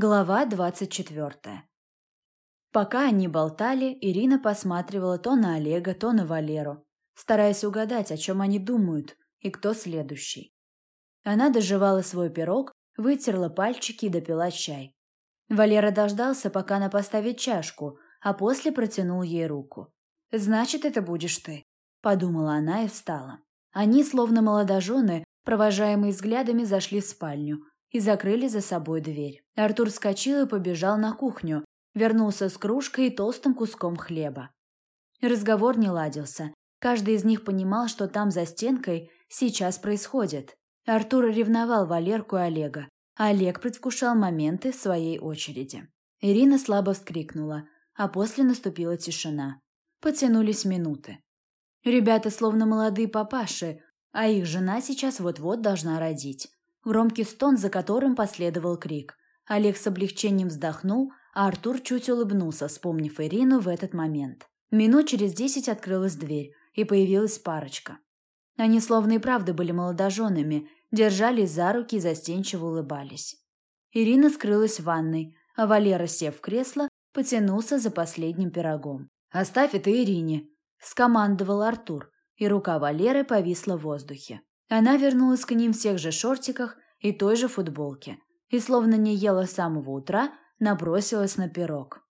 Глава двадцать четвертая. Пока они болтали, Ирина посматривала то на Олега, то на Валеру, стараясь угадать, о чем они думают и кто следующий. Она доживала свой пирог, вытерла пальчики и допила чай. Валера дождался, пока она поставит чашку, а после протянул ей руку. «Значит, это будешь ты», – подумала она и встала. Они, словно молодожены, провожаемые взглядами, зашли в спальню – и закрыли за собой дверь. Артур вскочил и побежал на кухню, вернулся с кружкой и толстым куском хлеба. Разговор не ладился. Каждый из них понимал, что там за стенкой сейчас происходит. Артур ревновал Валерку и Олега, а Олег предвкушал моменты своей очереди. Ирина слабо вскрикнула, а после наступила тишина. Потянулись минуты. Ребята словно молодые папаши, а их жена сейчас вот-вот должна родить. Громкий стон, за которым последовал крик. Олег с облегчением вздохнул, а Артур чуть улыбнулся, вспомнив Ирину в этот момент. Минут через десять открылась дверь, и появилась парочка. Они словно и правда были молодоженами, держались за руки и застенчиво улыбались. Ирина скрылась в ванной, а Валера, сев в кресло, потянулся за последним пирогом. «Оставь это Ирине», – скомандовал Артур, и рука Валеры повисла в воздухе. Она вернулась к ним в тех же шортиках и той же футболке, и, словно не ела с самого утра, набросилась на пирог.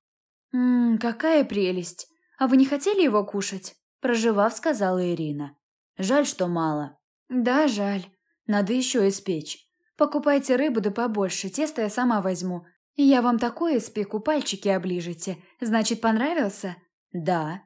«Ммм, какая прелесть! А вы не хотели его кушать?» Проживав, сказала Ирина. «Жаль, что мало». «Да, жаль. Надо еще испечь. Покупайте рыбу да побольше, тесто я сама возьму. Я вам такое испеку, пальчики оближете. Значит, понравился?» «Да».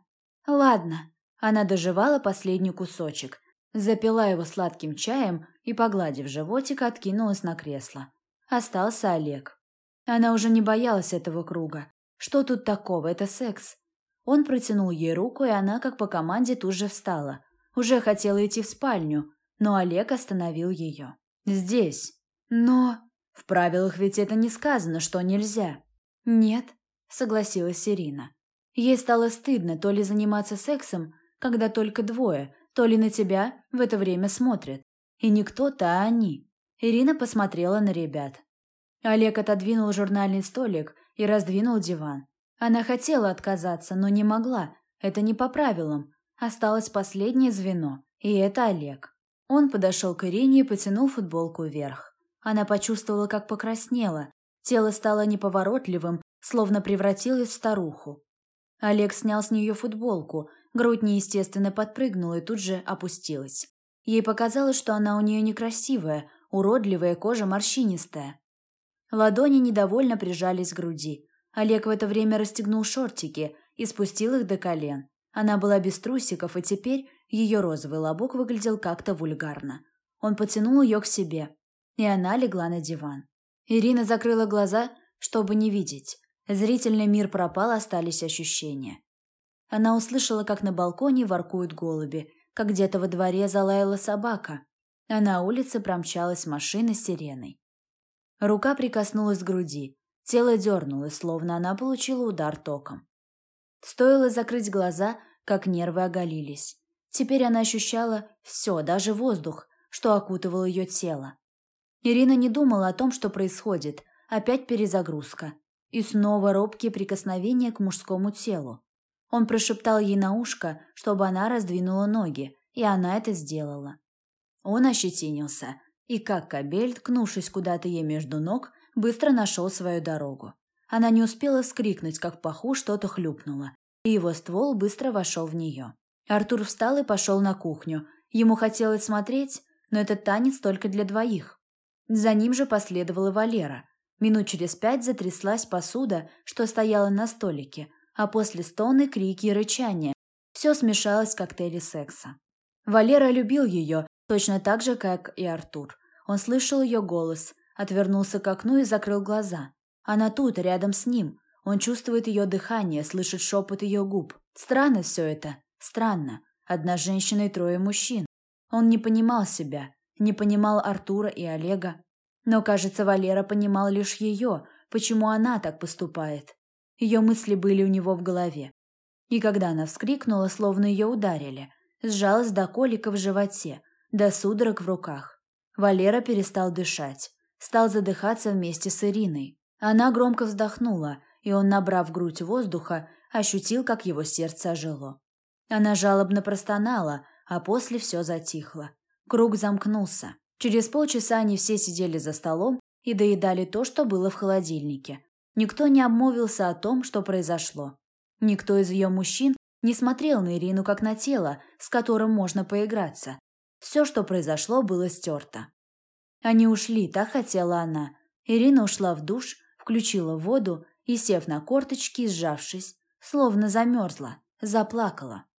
«Ладно». Она доживала последний кусочек, Запила его сладким чаем и, погладив животик, откинулась на кресло. Остался Олег. Она уже не боялась этого круга. Что тут такого? Это секс. Он протянул ей руку, и она, как по команде, тут же встала. Уже хотела идти в спальню, но Олег остановил ее. «Здесь». «Но...» «В правилах ведь это не сказано, что нельзя». «Нет», — согласилась Ирина. Ей стало стыдно то ли заниматься сексом, когда только двое, то ли на тебя в это время смотрят. И не кто-то, а они. Ирина посмотрела на ребят. Олег отодвинул журнальный столик и раздвинул диван. Она хотела отказаться, но не могла. Это не по правилам. Осталось последнее звено, и это Олег. Он подошел к Ирине и потянул футболку вверх. Она почувствовала, как покраснела. Тело стало неповоротливым, словно превратилось в старуху. Олег снял с нее футболку, Грудь неестественно подпрыгнула и тут же опустилась. Ей показалось, что она у нее некрасивая, уродливая, кожа морщинистая. Ладони недовольно прижались к груди. Олег в это время расстегнул шортики и спустил их до колен. Она была без трусиков, и теперь ее розовый лобок выглядел как-то вульгарно. Он потянул ее к себе, и она легла на диван. Ирина закрыла глаза, чтобы не видеть. Зрительный мир пропал, остались ощущения. Она услышала, как на балконе воркуют голуби, как где-то во дворе залаяла собака, а на улице промчалась машина с сиреной. Рука прикоснулась к груди, тело дернулось, словно она получила удар током. Стоило закрыть глаза, как нервы оголились. Теперь она ощущала все, даже воздух, что окутывал ее тело. Ирина не думала о том, что происходит. Опять перезагрузка. И снова робкие прикосновения к мужскому телу. Он прошептал ей на ушко, чтобы она раздвинула ноги, и она это сделала. Он ощетинился, и как кобель, ткнувшись куда-то ей между ног, быстро нашел свою дорогу. Она не успела вскрикнуть, как паху что-то хлюпнуло, и его ствол быстро вошел в нее. Артур встал и пошел на кухню. Ему хотелось смотреть, но этот танец только для двоих. За ним же последовала Валера. Минут через пять затряслась посуда, что стояла на столике, а после стоны, крики и рычания. Все смешалось в коктейле секса. Валера любил ее, точно так же, как и Артур. Он слышал ее голос, отвернулся к окну и закрыл глаза. Она тут, рядом с ним. Он чувствует ее дыхание, слышит шепот ее губ. Странно все это. Странно. Одна женщина и трое мужчин. Он не понимал себя, не понимал Артура и Олега. Но, кажется, Валера понимал лишь ее, почему она так поступает. Ее мысли были у него в голове. И когда она вскрикнула, словно ее ударили, сжалась до колика в животе, до судорог в руках. Валера перестал дышать, стал задыхаться вместе с Ириной. Она громко вздохнула, и он, набрав грудь воздуха, ощутил, как его сердце ожило. Она жалобно простонала, а после все затихло. Круг замкнулся. Через полчаса они все сидели за столом и доедали то, что было в холодильнике. Никто не обмолвился о том, что произошло. Никто из ее мужчин не смотрел на Ирину как на тело, с которым можно поиграться. Все, что произошло, было стерто. Они ушли, так хотела она. Ирина ушла в душ, включила воду и, сев на корточки, сжавшись, словно замерзла, заплакала.